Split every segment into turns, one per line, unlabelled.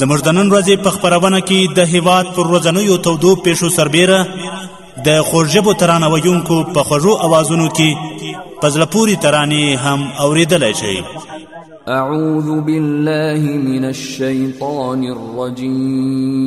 زموږ د نن ورځې په خبرونه کې د هیواد پر ورځنیو تودو پیښو سربیره د خوږژبو ترانه ویونکو په خوږو اوازونو کې په زړه پورې ترانې هم اوریدلی شئ
اعوذ بالله من
الشیطان الرجیم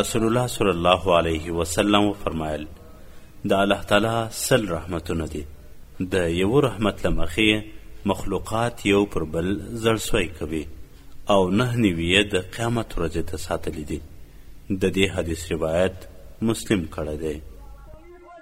رسول
الله صلی الله علیه وسلم وفرمایل د الله تعالی سل رحمتونه دي د یو رحمت له مخې مخلوقات یو پر بل زړسوی کوي او نه نیوي یې د قیامت ورځې ته ساتلي دي د دې حدیث روایت مسلم کړی دی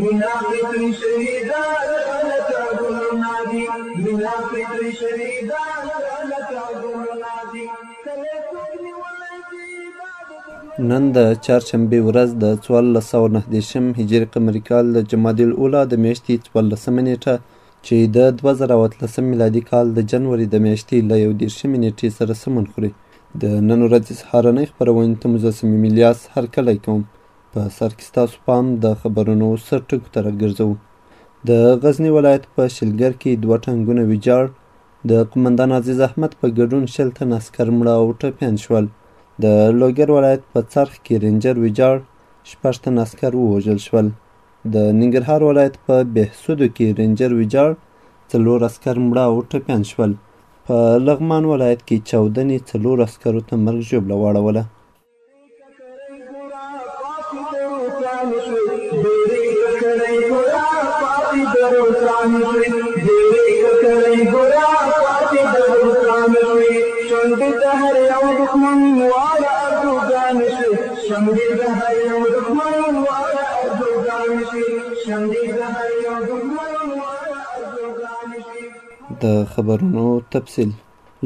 مينا فطري شوي دا لکه ګلونه دي مينا فطري شوي دا لکه ګلونه دي کله څوک نیولی دي
نن د چهارشنبې ورځ د څوارلس سوه نهه دېرشم هجري قمري کال د جمادي الاولی د میاشتې څوارلسمه نیټه چې د دوه زره او اتلسم میلادي کال د جنوري د میاشتې له یو دېرشمې نیټې سره سمون خوري د نن ورځې سهارنۍ خپرونې ته مو زه صمیمي الیاس هرکلی کوم په سر کې ستاسو پام د خبرونو سر ټکو ته راګرځو د غزنی ولایت په شلګر کې دوه ټانګونه ویجاړ د قومندان عزیز احمد په ګډون شل تن عسکر مړه او ټپیان شول د لوګر ولایت په څرخ کې رینجر ویجاړ شپږ تن عسکر ووژل شول د ننګرهار ولایت په بهسودو کې رینجر ویجاړ څلور عسکر مړه او ټپیان شول په لغمان ولایت کې چاودنې څلور عسکرو ته مرګ ژوبله واړوله د خبرونو تفصيل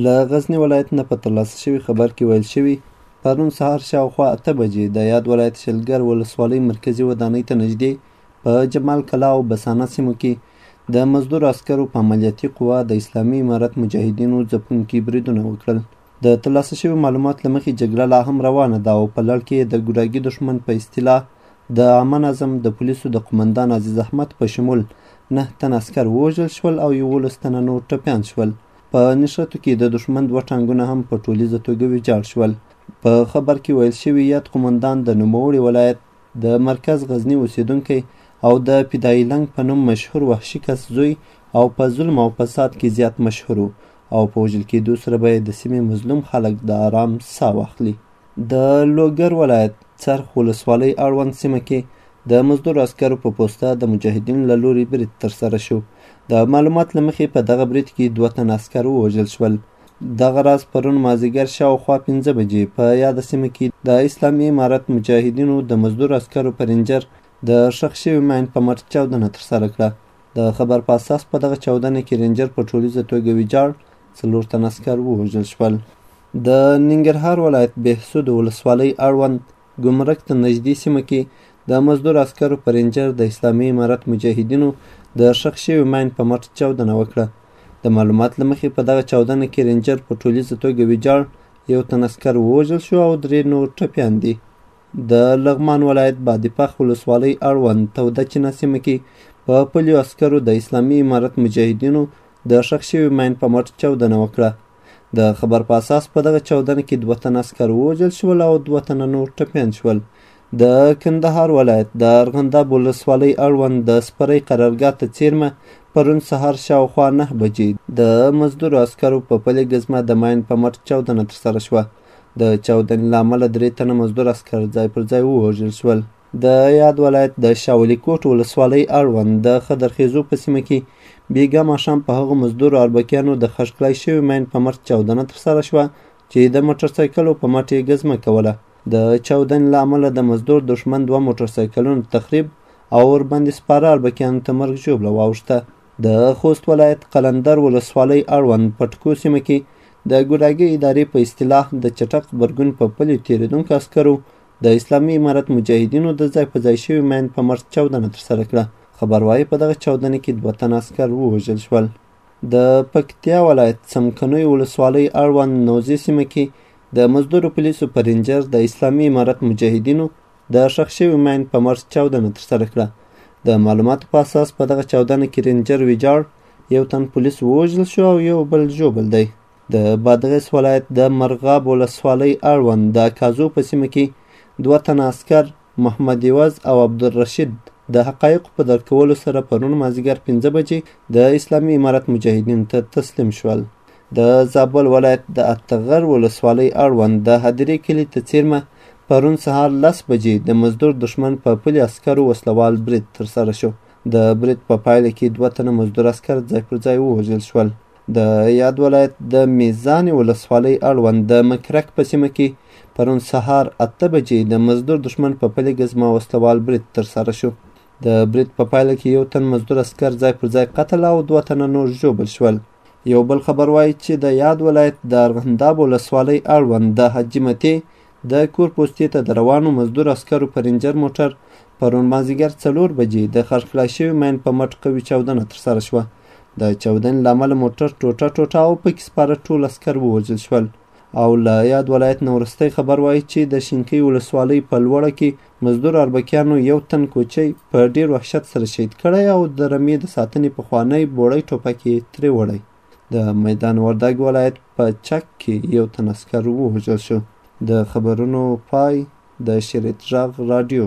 له غزني ولایت نه په ترلاسه شوي خبر کې ویل شوي پرون سهار شاوخوا اته بجې د یاد ولایت شلګر ولسوالۍ مرکزي ودانۍ ته نږدې په جمال کلا او بسانه سیمو کې د مزدور عسکرو په عملیاتي قوا د اسلامي امارت مجاهدینو ځپونکي بریدونه وکړل د ترلاسه شوي معلومات له مخې جګړه لا هم روانه ده او په لړ کې د ګوډاګي دښمن په اصطلاح د عامه نظم د پولیسو د قومندان عزیز احمد په شمول نه تن عسکر ووژل شول او یولس تنه نور ټپیان شول په نښتو کې د دښمن دوه ټانګونه هم په ټولیزه توګه ویجاړ شول په خبر کې ویل شوي یاد قومندان د نوموړي ولایت د مرکز غزني اوسیدونکی او د فدایي لنګ په نوم مشهور وحشي کس زوی او په ظلم او فساد کې زیات مشهور او په وژل کېدو سره به یې د سیمې مظلوم خلک د آرام ساه واخلي د لوګر ولایت څرخ ولسوالۍ اړوند سیمه کې د مزدور عسکرو په پوسته د مجاهدینو له لوري برید ترسره شو د معلومات له مخې په دغه برید کې دوه تن عسکر ووژل شول دغه راز پرون مازیګر شاوخوا پنځه بجې په یاده سیمه کې د اسلامي امارت مجاهدینو د مزدور عسکرو په رینجر د ښخ شوي ماین په مټ چاودنه ترسره کړه د خبر په اساس په دغه چاودنه کې رینجر په ټولیزه توګه ویجاړ څلور تن عسکر ووژل شول د ننګرهار ولایت بهسود ولسوالۍ اړوند ګمرک ته نږدې سیمه کې د مزدور عسکرو په رینجر د اسلامي امارت مجاهدینو د ښخ شوي ماین په مټ چاودنه وکړه د معلومات له مخې په دغه چاودنه کې رینجر په ټولیزه توګه ویجاړ یو تن عسکر ووژل شو او درې نور ټپیان دي د لغمان ولایت بادپخ ولسوالۍ اړوند توده چینه سیمه کې په پلیو عسکرو د اسلامي امارت مجاهدینو د ښخ شوي ماین په مټ چاودنه وکړه د خبر په اساس په دغه چاودنه کې دوه تنه عسکر ووژل شول او دوه تنه نور ټپیان شول د کندهار ولایت د ارغنداب ولسوالۍ اړوند د سپرۍ قرارګاه ته څیرمه پرون سهار شاوخوا نه بجې د مزدورو عسکرو په پلې ګزمه د ماین په مټ چاودنه ترسره شوه د چاودنې له امله درې تنه مزدور عسکر ځای پر ځای ووژل شول د یاد ولایت د شاولی کوټ ولسوالۍ اړوند د خدرخیزو په سیمه کې بیګا ماښام په هغو مزدورو اربکیانو د خښکلای شوي مین په مرچ چاودنه ترسره شوه چې د موټرسایکلو په مټ یې ګزمه کوله د چاودنې له امله د مزدور دښمن دوه موټرسایکلونو تخریب او ورباندې سپاره اربکیانو ته مرګ ژوبله واوښته د خوست ولایت قلندر ولسوالۍ اړوند پټکو سیمه کې د ګوډاګي ادارې په اصطلاح د چټک غبرګون په پلي تېرېدونکو عسکرو د اسلامي امارت مجاهدینو د ځای په ځای شوي مین په مرز چاودنه ترسره کړه خبر وايي په دغه چاودنه کې دوه تن عسکر ووژل شول د پکتیا ولایت څمکنیو ولسوالۍ اړوند نوزې سیمه کې د مزدورو پولیسو په رینجر د اسلامي امارت مجاهدینو د ښخ شوي مین په مرز چاودنه ترسره کړه د معلوماتو په اساس په دغه چاودنه کې رینجر ویجاړ یو تن پولیس ووژل شو او یو بل ژوبل دی د بادغیس ولایت د مرغاب ولسوالۍ اړوند د کازو په سیمه کې دوه تنه عسکر محمد یوز او عبدالرشید د حقایقو په درک کولو سره پرون مازیګر پنځه بجې د اسلامي امارت مجاهدینو ته تسلیم شول د زابل ولایت د اتغر ولسوالۍ اړوند د هدیرې کلي ته څیرمه پرون سهار لس بجې د مزدور دښمن په پلي عسکرو وسلوال برید ترسره شو د برید په پایله کې دوه تنه مزدور عسکر ځای پر ځای ووژل شول د یاد ولایت د میزانې ولسوالۍ اړوند د مکرک په سیمه کې پرون سهار اته بجې د مزدور دښمن په پلې ګزما وسلوال برید ترسره شو د برید په پایله کې یو تن مزدور اسکر ځای پر ځای قتل او دوه تنه نور ژوبل شول یو بل خبر وایي چې د یاد ولایت د ارغنداب ولسوالۍ اړوند د حاجي متې د کور پوستې ته د روانو مزدور عسکرو په رینجر موټر پرون مازیګر څلور بجې د خرڅلاو شوي مین په مټ قوي چاودنه ترسره شوه د چاودنې له امله موټر ټوټه ټوټه او پکې سپاره ټول عسکر ووژل شول او له یاد ولایت نه وروستی خبر وایي چې د شینکۍ ولسوالۍ په لوړه کې مزدور اربکیانو یو تن کوچی په ډیر وحشت سره شهید کړی او د رمې د ساتنې پخوانی بوړی ټوپک یې ترې وړی د میدان وردګ ولایت په چک کې یو تن عسکر ووژل شو د خبرونو پای د شریط غږ رادیو